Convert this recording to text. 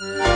Bye.